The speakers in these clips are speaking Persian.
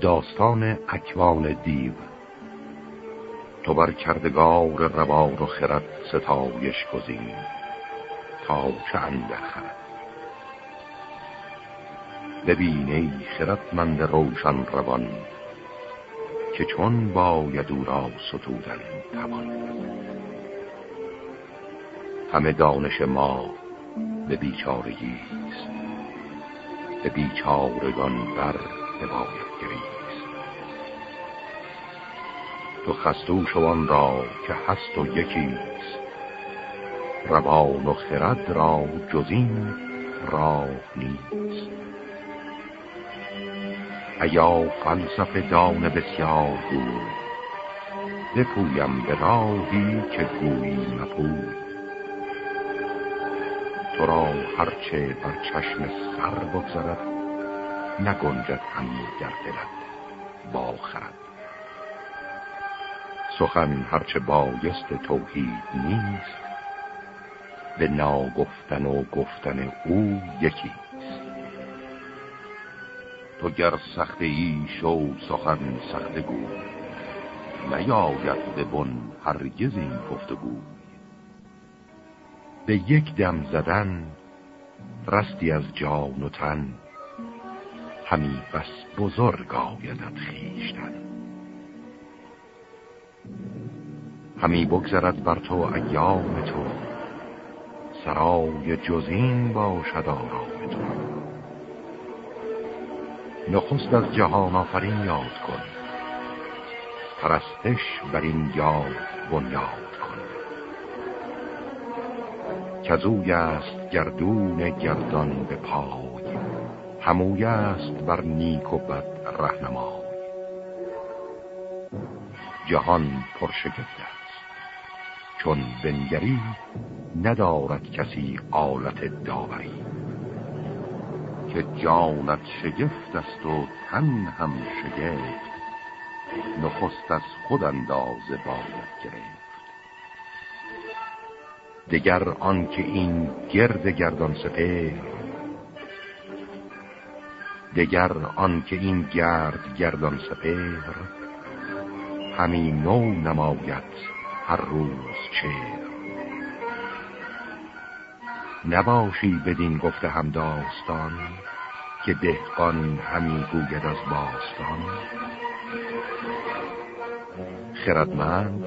داستان اکوان دیو. تو بر کردگار روان و خرد ستایش گزین تا چه اندر خرد. ببینی خردمند روشن روان که چون باید او را ستودن توان. همه دانش ما به بیچارگی است. به بیچارگان بر بباید گریست. تو خستو شوان را که هست و یکیست. روان و خرد را جزین راه نیست. ایا فلسفه دان بسیار بود بپویم به راهی که گویی مپود تو را هرچه بر چشم سر بگذرد نگنجد همی در دلت با خرد. سخن هرچه بایست توحید نیست به ناگفتن و گفتن او یکیست. تو گر سخت ای شو سخن سخت گو نیاید به بن هرگز این گفتگو. به یک دم زدن رستی از جان و تن همی بس بزرگ آیدت خیشتن. همی بگذرد بر تو ایام تو. سرای جزین باشد آرام تو. نخست از جهان آفرین یاد کن. پرستش بر این یاد بنیاد کزوی است گردون گردان به پای هموی است بر نیک و بد رهنمای. جهان پرشگفت است. چون بنگری ندارد کسی آلت داوری. که جانت شگفت است و تن هم شگفت نخست از خود اندازه باید گرفت. دگر آنکه این گرد گردان سپهر دگر آنکه این گرد گردان سپهر همین نو نماید هر روز چه نباشی بدین گفته هم داستان که دهقان همی گوید از باستان. خردمند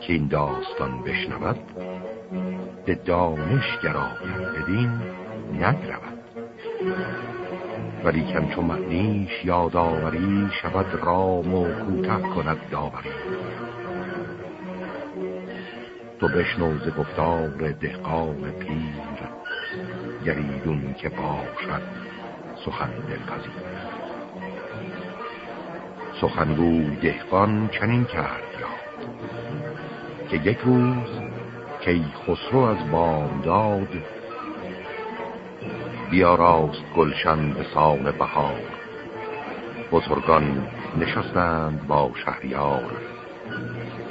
که این داستان بشنود به دانش گراید بدین نگرود. ولی کم چون معنیش یادآوری شود رام و کوته کند داوری. تو بشنو گفتار دهقان پیر گریدون که باشد سخن دلپذیر. سخنگو دهقان چنین کرد یاد که یک روز کی خسرو از بامداد بیا راست گلشن به سان بهار. بزرگان نشستند با شهریار.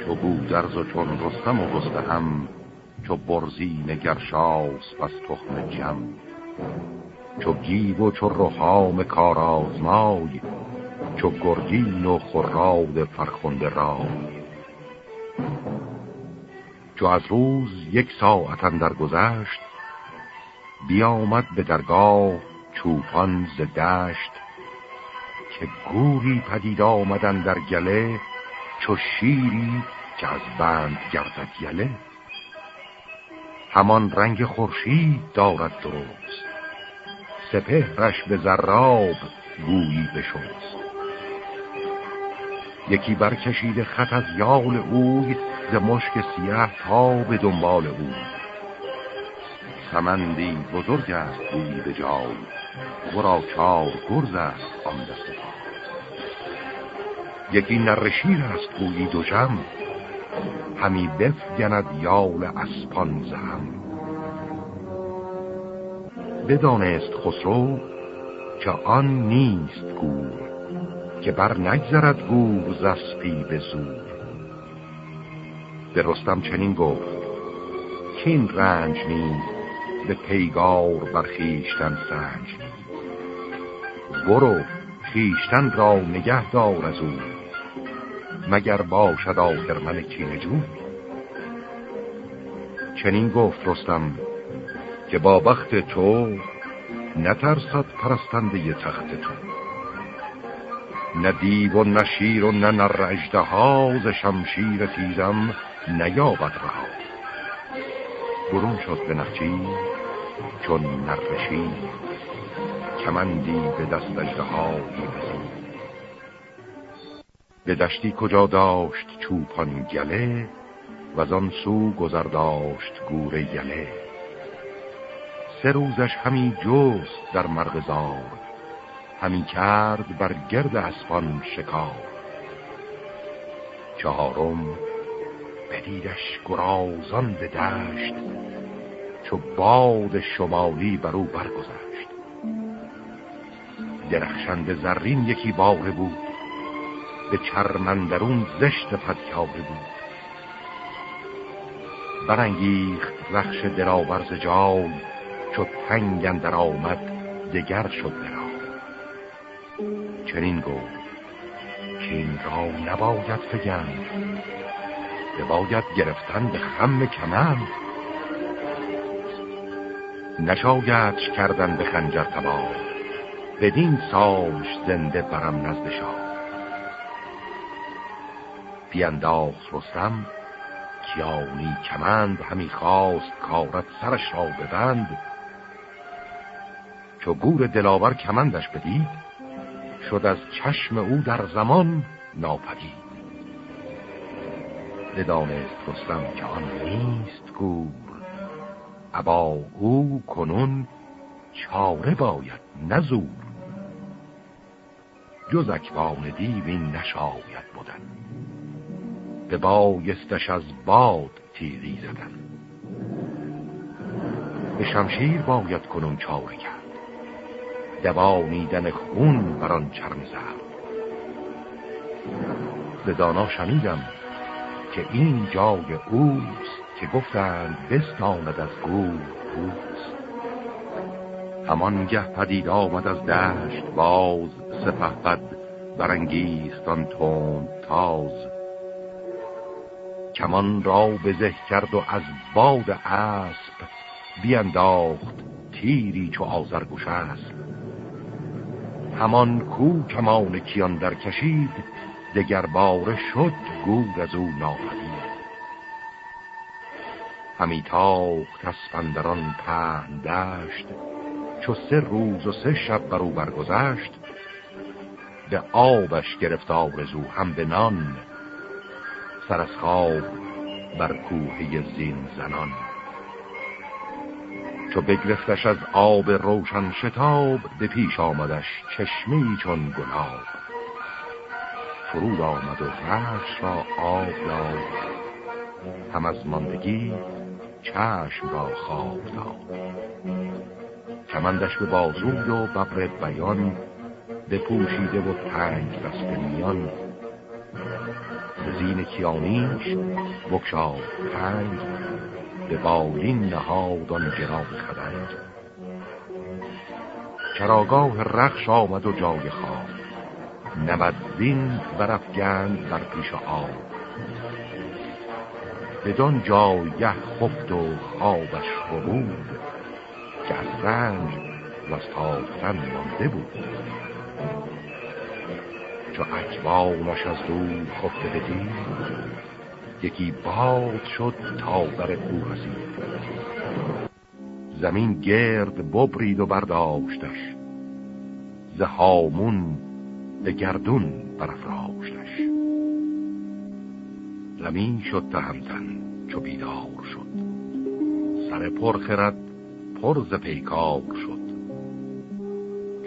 چو بودرز و چون رستم و هم چو برزی نگرشاس بس تخم جم. چو گیو و چو رخام کارازمای چو گرگین و خراد فرخنده رای. چو از روز یک ساعت در گذشت بیامد به درگاه چوپان ز دشت که گوری پدید آمدن در گله چو شیری که از بند گردد گله همان رنگ خورشید دارد درست سپهرش به زراب گویی بشست. یکی برکشید خط از یال اوی ز مشک سیاه تا به دنبال او سمندی بزرگ است بوی به جای. ورا چار گرز است آن دست یکی نرشیر است گویی دو جم. همی بفگند یال اسپان زهم بدانست خسرو که آن نیست گور که بر نگذرد گور زسپی به زور. به رستم چنین گفت که این رنج نیست به پیگار برخیشتن سنج. برو خیشتن را نگه دار از او. مگر باشد آخر کینجو چنین گفت رستم که با بخت تو نترسد پرستنده تخت تو. نه دیو و نه شیر و نه نر ز شمشیر تیزم نیابد رها. برون شد به نخچی چون نرشی کمندی به دست اژدهایی به دشتی کجا داشت چوپان گله و آن سو گذر داشت گور یله. سه روزش همی جست در مرغزار همی کرد بر گرد اسبان شکار. چهارم بدیدش گرازان به دشت چو باد شمالی بر او برگذشت. درخشند زرین یکی باغ بود به چرمندرون زشت پدکاوه بود. برانگیخت رخش دلاورز جای چو تنگ در آمد دگر شد درا چنین گفت که این را نباید فگند باید گرفتن به خم کمند نشایدش کردن به خنجر تبار بدین سالش زنده برم نزد شاه. بینداخت رستم کیانی کمند همی خواست کارت سرش را ببند. چو گور دلاور کمندش بدید شد از چشم او در زمان ناپدید. بدانست رستم که آن نیست گور. ابا او کنون چاره باید نزور جز اکوان دیوین نشاید بودن به بایستش از باد تیغی زدن. به شمشیر باید کنون چاره کرد. دوانیدن خون بر آن چرم زد به دانا شنیدم که این جای اوست که گفتند بستاند از گور اوست. همان گه پدید آمد از دشت باز سپه بد برانگیستان تند تاز. کمان را بزه کرد و از باد اسب بینداخت تیری چو آزرگوش است همان کو کمان کیان در کشید دگر باره شد گور از او ناپدید. همی تاخت اسپندران پهن دشت چو سه روز و سه شب بر او برگذشت. به آبش گرفت آرزو هم به نان سر از خواب بر کوه زین زنان. چو بگرفتش از آب روشن شتاب به پیش آمدش چشمی چون گلاب. فرود آمد و رش را آب داد. هم از ماندگی چشم را خواب داد. کمندش به بازوی و ببر بیان بپوشیده و تنگ دست میان. زین کیانیش بکشاد تنگ به بالین نهاد آن گرام خدنگ چراگاه رخش آمد و جای خواب. نبد زین برفگند بر پیش آب. بدان جایه خفت و خوابش بود که از رنج و از تافتن مانده بود. چو اکبانش از دور خفته بدید یکی باد شد تا بر او رسید. زمین گرد ببرید و برداشتش. زهامون به گردون برافراشتش زمین شد تهمتن چو بیدار شد. سر پرخرد پر ز پیکار شد.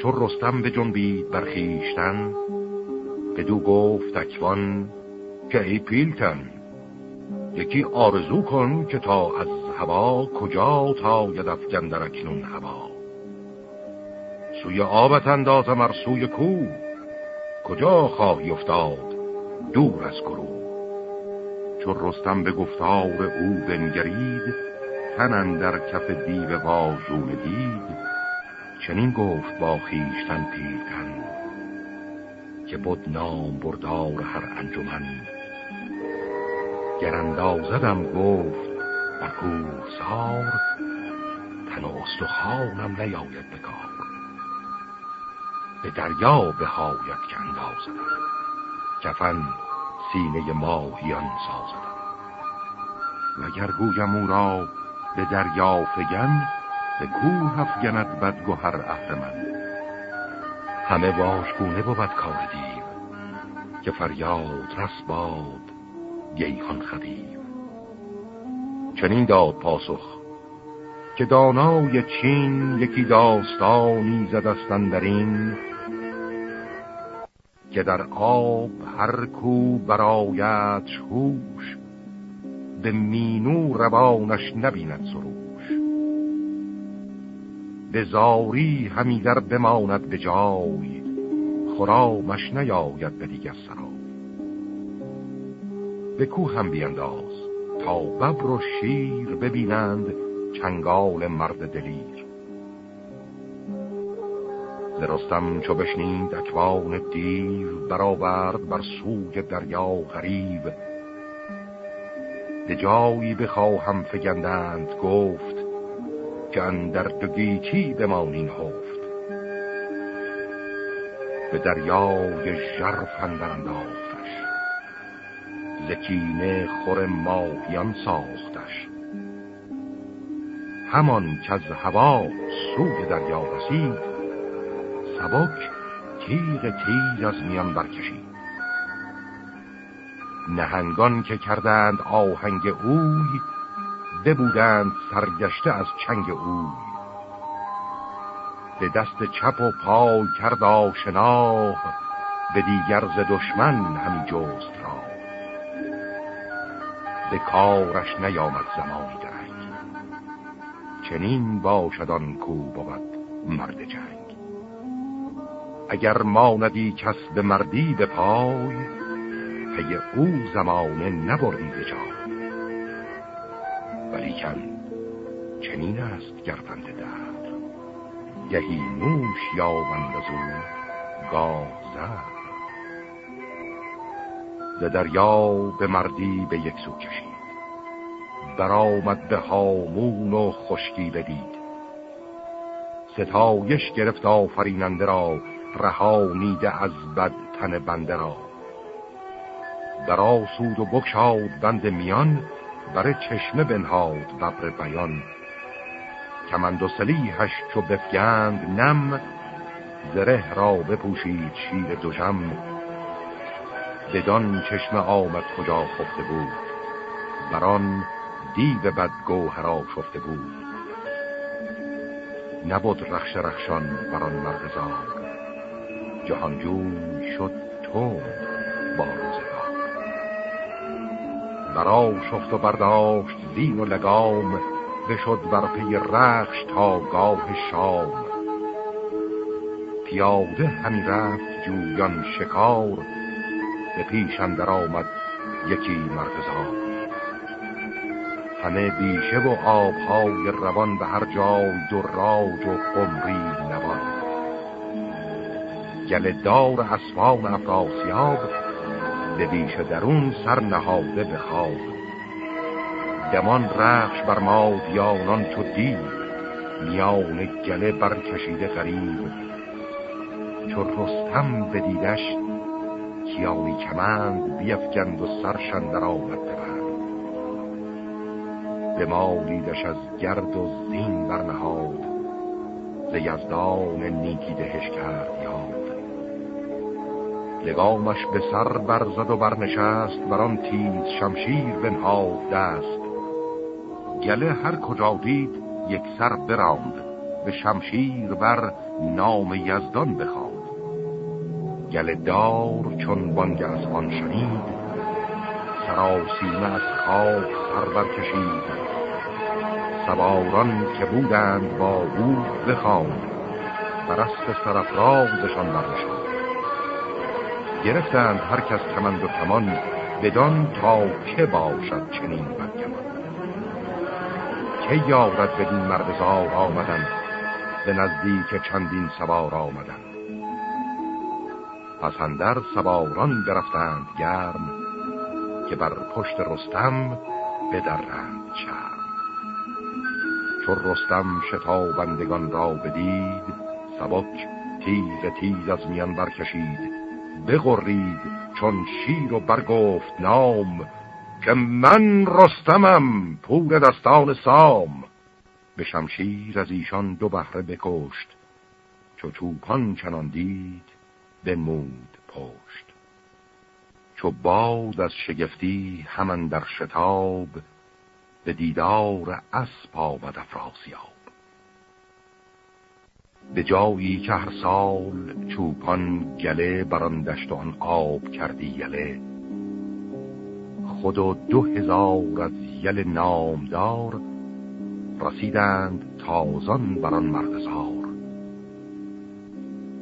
چون رستم به جنبید برخیشتن بدو گفت اکوان که ای پیلتن یکی آرزو کن که تا از هوا کجا تا یدفگن در اکنون هوا. سوی آبت اندازم ار سوی کو کجا خواهی افتاد؟ دور از گروه. چون رستم به گفتار او بنگرید تنن در کف دیو بازون دید چنین گفت با خیشتن پیلتن که بود نام بردار هر انجمن. گراندازدم گفت و سار تن و استخانم نیاید بکار به دریا بهاید که اندازدم. کفن سینه ماهیان سازدم. وگر گویم او را به دریا فگن به کوه افگند بدگوهر اهرمن همه واشگونه بود کار دیو که فریاد رس باد گیهان خدیو چنین داد پاسخ که دانای چین یکی داستانی زدستن در این که در آب هر کو برایت هوش به مینو روانش نبیند سروش. به زاری همی در بماند به جای خرامش نیاید به دیگر سرا به کو هم بینداز تا ببر و شیر ببینند چنگال مرد دلیر. درستم چو بشنید اکوان دیو برآورد بر سوی دریا غریب به جایی بخواهم فگندند گفت که اندر دو گیتی بمانین هفت. به دریای ژرف اندر انداختش زکینه خور ماهیان ساختش. همان که از هوا سوی دریا رسید سبک تیغ تیز از میان برکشید. نهنگان که کردند آهنگ اوی ببودند سرگشته از چنگ اوی. به دست چپ و پای کرد آشنا به دیگر ز دشمن همی جست را. به کارش نیامد زمانی درنگ چنین باشدان کو بود مرد جنگ. اگر ماندی کس به مردی به پای پی او زمانه نبردی به جای. ولیکن چنین است گردند در گهی نوش یابند از او گاه زر ز دریا به مردی به یک سو کشید. برآمد به هامون و خشکی بدید. ستایش گرفت آفریننده را رهانیده از بد تن بنده را. در آسود و بکشاد بند میان بر چشمه بنهاد ببر بیان. کمند و سلیحش چو بفگند نم زره را بپوشید شیر دوشم بدان چشمه آمد کجا خفته بود؟ بران دیو بد گوهرا شفته بود. نبود رخش رخشان بران مرغزار جهانجوی شد تو با روزگار برا شفت و برداشت زین و لگام بشد بر پی رخش تا گاه شام. پیاده همی رفت جویان شکار به پیش اندر آمد یکی مرغزار همه بیشه و آبهای روان به هر جای دراج و قمری نوان گل دار اسفان افراسیاب به بیش درون سر نهاده به خواب. دمان رخش بر مادیانان چو دید میان گله برکشیده غریب. چو رستم بدیدش کیانی کمند بیفگند و سرشن در آمد ببند به مالیدش از گرد و زین برنهاد ز یزدان نیکی دهش کرد یاد. لگامش به سر برزد و برنشست بران تیز شمشیر بنهاد دست. گله هر کجا دید یک سر براند. به شمشیر بر نام یزدان بخواد گله دار چون بانگ از آن شنید سراسیمه از خواب سر برکشید. سواران که بودند با او بخواند. برست سرفرازشان برنشاند. گرفتند هر کس کمند و کمان بدان تا که باشد چنین بدگمان که یارد بدین مرغزار آمدن به نزدیک چندین سوار آمدن. پسندر سواران برفتند گرم که بر پشت رستم بدرند چرم. چون رستم شتابندگان را بدید سبک تیز تیز از میان برکشید. بغرید چون شیر و برگفت نام که من رستمم پور دستان سام. به شمشیر از ایشان دو بهره بکشت چو چوپان چنان دید بنمود پشت. چو باد از شگفتی همان در شتاب به دیدار اسب آمد افراسیاب. به جایی که هر سال چوپان گله بران دشت آن آب کردی یله خود و دو هزار از یل نامدار رسیدند تازان بران مرغزار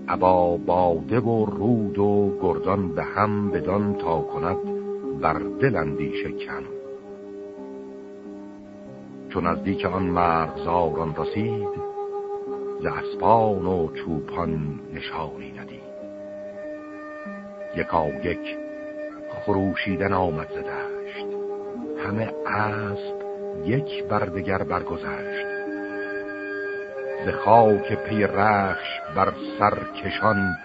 ابا باده و رود و گردان به هم بدان تا کند بر دل اندیشه کن چون نزدیک آن مرغزاران رسید ز اسپان و چوپان نشانی ندید یکا یک خروشیدن آمد زدشت همه اسب یک بردگر برگذشت. ز خاک پی رخش بر سر کشان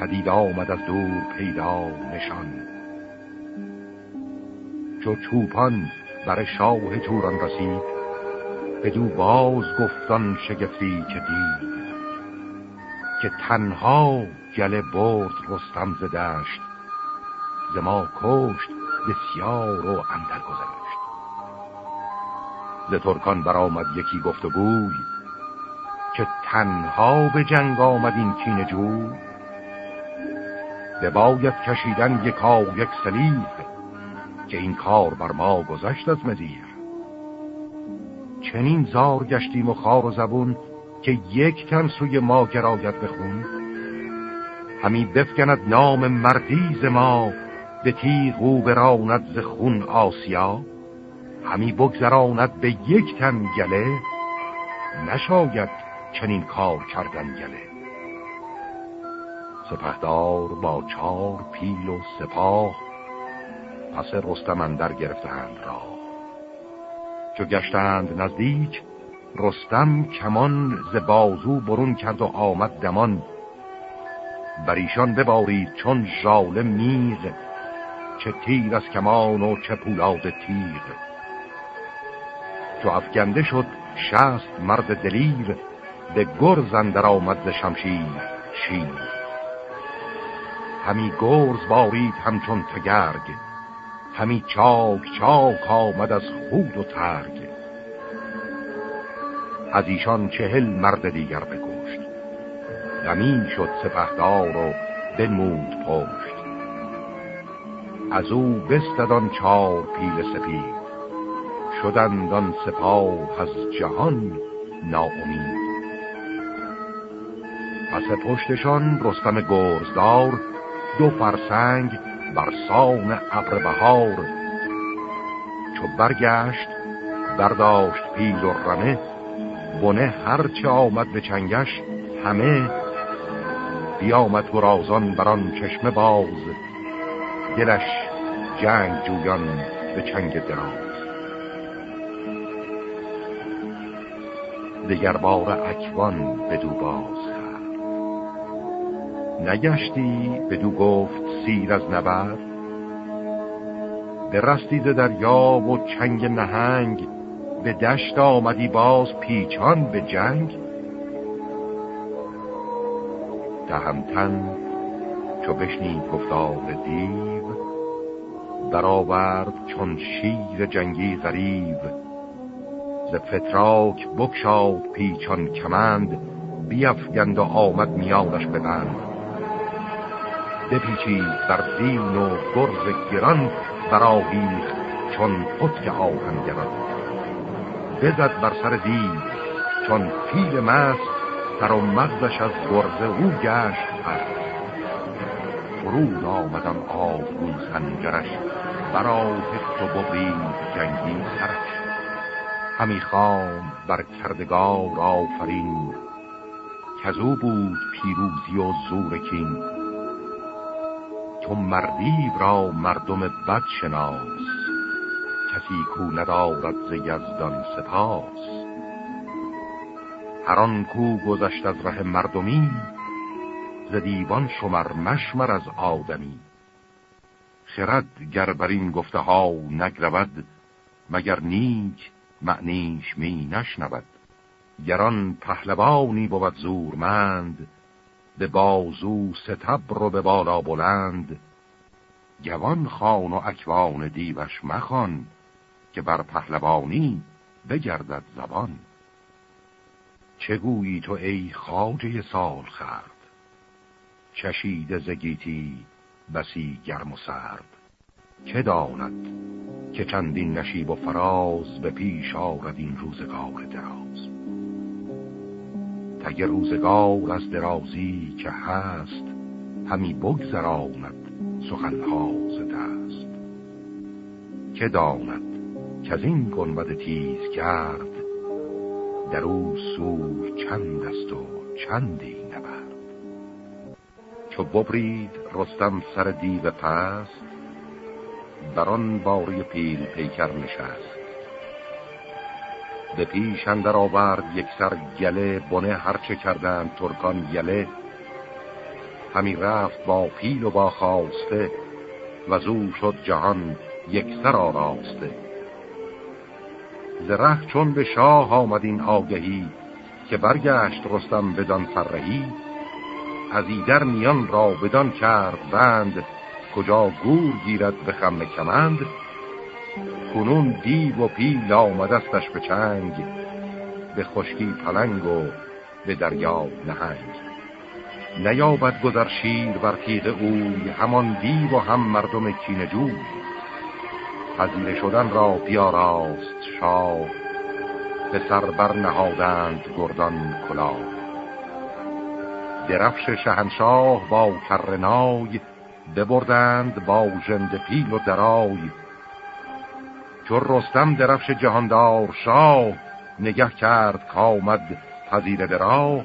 پدید آمد از دور پیدا نشان. چو چوپان بر شاه توران رسید بدو باز گفتان شگفتی که دید که تنها گله برد رستم ز ما کشت بسیار و اندر گذشت. ز ترکان برآمد یکی گفت و گوی که تنها به جنگ آمد این کین جو به باید کشیدن یکا یک سلیح که این کار بر ما گذشت از مزیر چنین زار گشتیم و خار و زبون که یک تن سوی ما گراید بخون همی بفکند نام مردیز ما به تیغ او براند ز خون آسیا. همی بگذراند به یک تن گله نشاید چنین کار کردن گله. سپهدار با چار پیل و سپاه پس رستم اندر گرفتند را چو گشتند نزدیک رستم کمان ز بازو برون کرد و آمد دمان. بر ایشان ببارید چون ژاله میغ چه تیر از کمان و چه پولاد تیر چو افگنده شد شست مرد دلیر به گرز اندر آمد ز شمشیر شیر. همی گرز بارید همچون تگرگ. همی چاک چاک آمد از خود و ترگ از ایشان چهل مرد دیگر بکشت. غمی شد سپهدار و بنمود پشت. از او بستدان چار پیل سپید. شدند آن سپاه از جهان ناامید. پس پشتشان رستم گرزدار دو فرسنگ بر سان ابر بهار چو برگشت برداشت پیل و رمه بنه هرچه آمد به چنگش همه بیامد گرازان بران چشمه باز. دلش جنگ جویان به چنگ دراز. دگر بار اکوان بدو باز. کرد نگشتی بدو گفت سیر از نبر به رستید دریا و چنگ نهنگ به دشت آمدی باز پیچان به جنگ. تهمتن چو بشنید گفتار دیو برآورد چون شیر جنگی غریب ز فتراک بکشاد پیچان کمند بیفگند و آمد میانش ببند بپیچید بر زین و گرز گران براویخت چون پتک آهنگران بزد بر سر دیو چون پیل مست سر و مغزش از گرز او گشت پس. فرود آمدم آبگون خنجرش برا هفت و ببرید جنگی سرش. همی خام بر کردگار آفرین کزو بود پیروزی و زورکین. تو مردی را مردم بد شناس کسی کو ندارد ز یزدان سپاس. هران کو گذشت از ره مردمی ز دیوان شمر مشمر از آدمی. خرد گر بر این گفته ها نگرود مگر نیک معنیش می نشنود. گران پهلوانی بود زورمند به بازو ستبر و به بالا بلند. گوان خان و اکوان دیوش مخان که بر پهلوانی بگردد زبان. چگویی تو ای خاجه سال خرد؟ چشید زگیتی بسی گرم و سرد. که داند که چندین نشیب و فراز به پیش آرد این روزگار دراز؟ تگ روزگار از درازی که هست همی بگذراند سخنها ز دست. که داند که از این گنبد تیز کرد در او سوی چند است و چندی نبرد. چو ببرید رستم سر دیو پست بران باری پیل پیکر نشست. به پیش اندر آورد یک سر گله بنه هرچه کردند ترکان یله همی رفت با پیل و با خواسته و زو شد جهان یک سر آراسته. زره چون به شاه آمد این آگهی که برگشت رستم بدان فرهی از ایدر میان را بدان کرد بند کجا گور گیرد به خم کمند. کنون دیو و پیل آمدستش به چنگ به خشکی پلنگ و به دریا نهنگ. نیابد گذر شیر بر تیغ اوی همان دیو و هم مردم کینجوی پذیره شدن را بیاراست شاه به سر بر نهادند گردان کلا درفش شهنشاه با کرنای ببردند با ژند پیل و درای. چون رستم درفش جهاندار شاه نگه کرد کامد پذیره درا